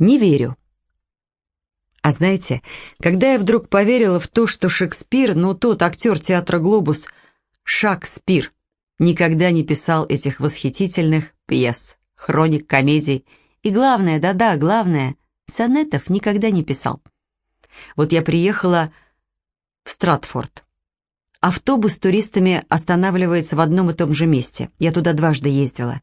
Не верю. А знаете, когда я вдруг поверила в то, что Шекспир, ну тот актер театра «Глобус», Шекспир, никогда не писал этих восхитительных пьес, хроник, комедий, и главное, да-да, главное, сонетов никогда не писал. Вот я приехала в Стратфорд. Автобус с туристами останавливается в одном и том же месте. Я туда дважды ездила.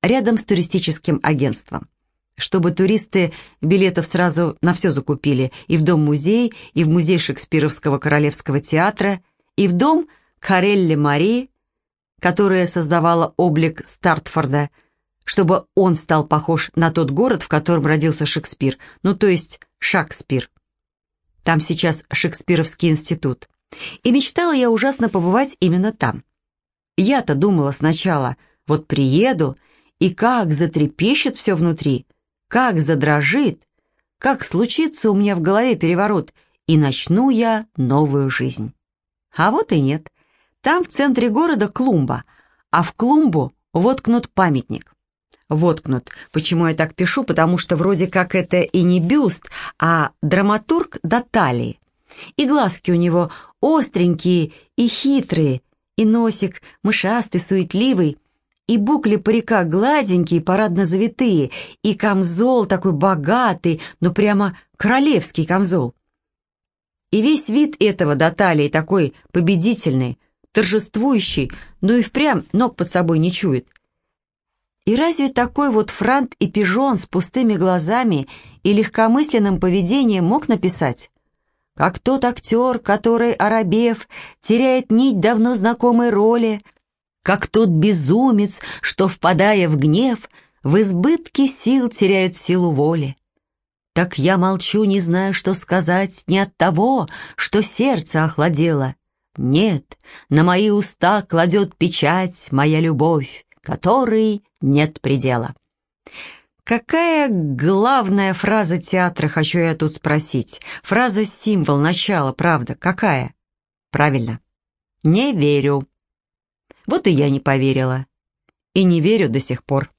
Рядом с туристическим агентством. Чтобы туристы билетов сразу на все закупили. И в дом-музей, и в музей Шекспировского Королевского театра, и в дом Карелли Мари, которая создавала облик Стартфорда, чтобы он стал похож на тот город, в котором родился Шекспир, ну то есть Шекспир. Там сейчас Шекспировский институт. И мечтала я ужасно побывать именно там. Я-то думала сначала, вот приеду, и как затрепещет все внутри, как задрожит, как случится у меня в голове переворот, и начну я новую жизнь. А вот и нет. Там в центре города клумба, а в клумбу воткнут памятник. Воткнут. Почему я так пишу? Потому что вроде как это и не бюст, а драматург до талии. И глазки у него остренькие и хитрые, и носик мышастый, суетливый, и букли парика гладенькие, парадно завитые, и камзол такой богатый, ну прямо королевский камзол. И весь вид этого до талии такой победительный, торжествующий, ну и впрямь ног под собой не чует. И разве такой вот франт и пижон с пустыми глазами и легкомысленным поведением мог написать? как тот актер, который, оробев, теряет нить давно знакомой роли, как тот безумец, что, впадая в гнев, в избытке сил теряет силу воли. Так я молчу, не знаю, что сказать, не от того, что сердце охладело. Нет, на мои уста кладет печать моя любовь, которой нет предела. Какая главная фраза театра, хочу я тут спросить? Фраза-символ, начало, правда, какая? Правильно. Не верю. Вот и я не поверила. И не верю до сих пор.